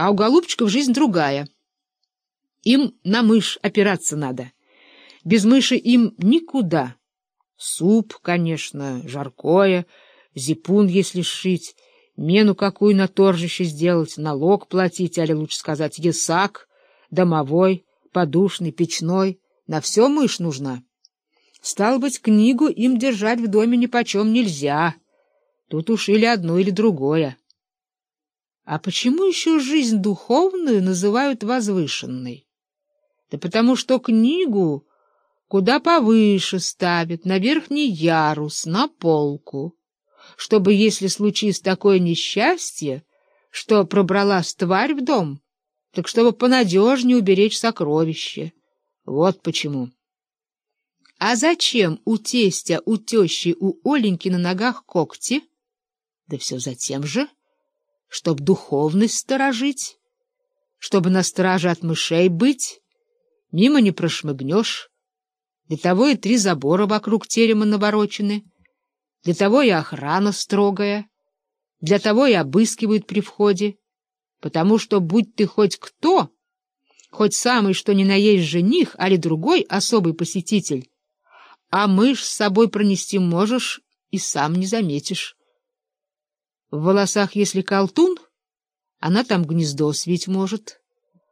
А у голубчиков жизнь другая. Им на мышь опираться надо. Без мыши им никуда. Суп, конечно, жаркое, зипун, если сшить, мену какую на торжище сделать, налог платить, или лучше сказать, ясак, домовой, подушный, печной. На все мышь нужна. Стало быть, книгу им держать в доме нипочем нельзя. Тут уж или одно, или другое. А почему еще жизнь духовную называют возвышенной? Да потому что книгу куда повыше ставят, на верхний ярус, на полку, чтобы, если случится такое несчастье, что пробралась тварь в дом, так чтобы понадежнее уберечь сокровище. Вот почему. А зачем у тестя, у тещи, у Оленьки на ногах когти? Да все за тем же, чтоб духовность сторожить, чтобы на страже от мышей быть, мимо не прошмыгнешь, для того и три забора вокруг терема наворочены, для того и охрана строгая, для того и обыскивают при входе, потому что, будь ты хоть кто, хоть самый что ни на есть жених, али другой особый посетитель, а мышь с собой пронести можешь и сам не заметишь. В волосах, если колтун, она там гнездо свить может,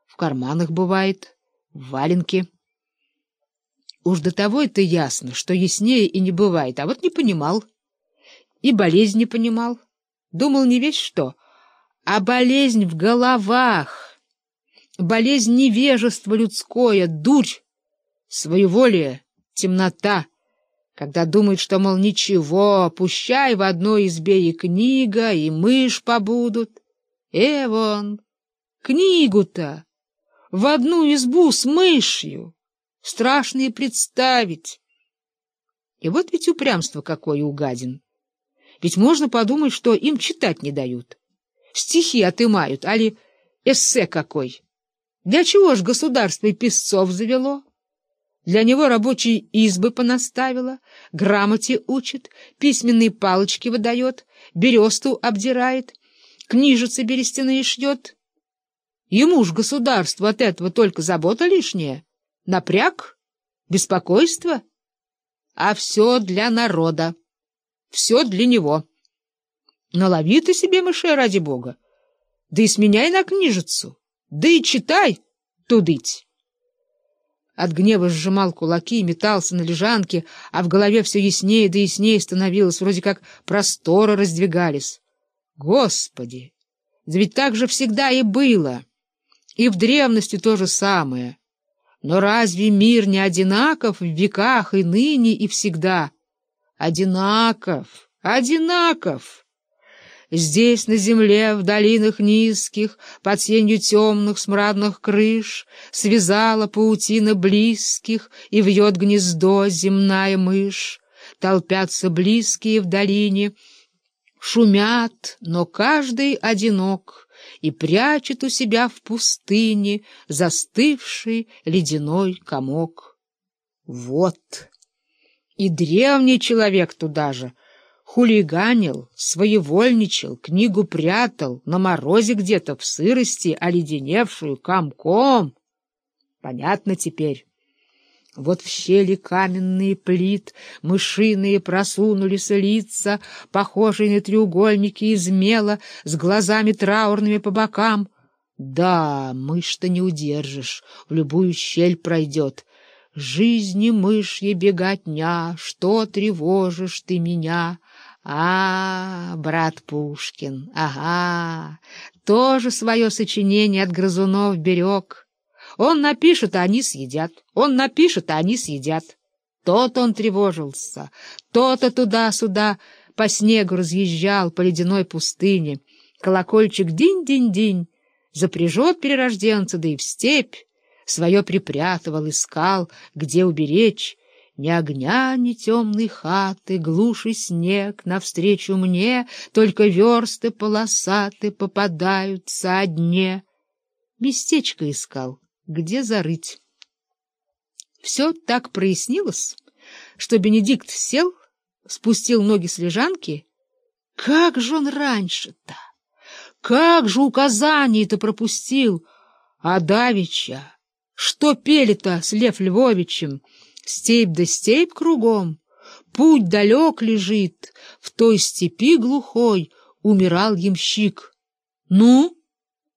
в карманах бывает, в валенке. Уж до того это ясно, что яснее и не бывает, а вот не понимал. И болезнь не понимал. Думал не весь что, а болезнь в головах. Болезнь невежества людское, дурь, своеволие, темнота, когда думает, что, мол, ничего, пущай в одной избе и книга, и мышь побудут. Эвон, книгу-то в одну избу с мышью страшно и представить. И вот ведь упрямство какое у гадин. Ведь можно подумать, что им читать не дают. Стихи отымают, али эссе какой. Для чего ж государство и песцов завело? Для него рабочие избы понаставило, грамоте учит, письменные палочки выдает, бересту обдирает, книжицы берестяные шьет. Ему ж государство от этого только забота лишняя. Напряг? Беспокойство? А все для народа. Все для него. Налови ты себе мышей, ради бога. Да и сменяй на книжицу. Да и читай, тудыть. От гнева сжимал кулаки, метался на лежанке, а в голове все яснее да яснее становилось, вроде как просторы раздвигались. Господи! Да ведь так же всегда и было. И в древности то же самое. Но разве мир не одинаков в веках и ныне, и всегда? Одинаков, одинаков. Здесь, на земле, в долинах низких, под сенью темных смрадных крыш, связала паутина близких, и вьет гнездо земная мышь. Толпятся близкие в долине, шумят, но каждый одинок — и прячет у себя в пустыне застывший ледяной комок. Вот! И древний человек туда же хулиганил, своевольничал, книгу прятал, на морозе где-то в сырости, оледеневшую комком. Понятно теперь. Вот в щели каменные плит, мышиные просунулись лица, похожие на треугольники из мела, с глазами траурными по бокам. Да, мышь-то не удержишь, в любую щель пройдет. Жизни мышья беготня, что тревожишь ты меня? А, брат Пушкин, ага, тоже свое сочинение от грызунов берег. Он напишет, а они съедят. Он напишет, а они съедят. Тот он тревожился, то-то туда-сюда по снегу разъезжал по ледяной пустыне. Колокольчик динь-динь-динь, запряжет перерожденца, да и в степь. Свое припрятывал, искал, где уберечь. Ни огня, ни темной хаты, глуши снег навстречу мне, Только версты полосаты попадаются одне. Местечко искал где зарыть. Все так прояснилось, что Бенедикт сел, спустил ноги с лежанки. Как же он раньше-то! Как же указание-то пропустил! А давеча, что пели-то с Лев Львовичем? Степь да степь кругом, путь далек лежит, в той степи глухой умирал ямщик. Ну,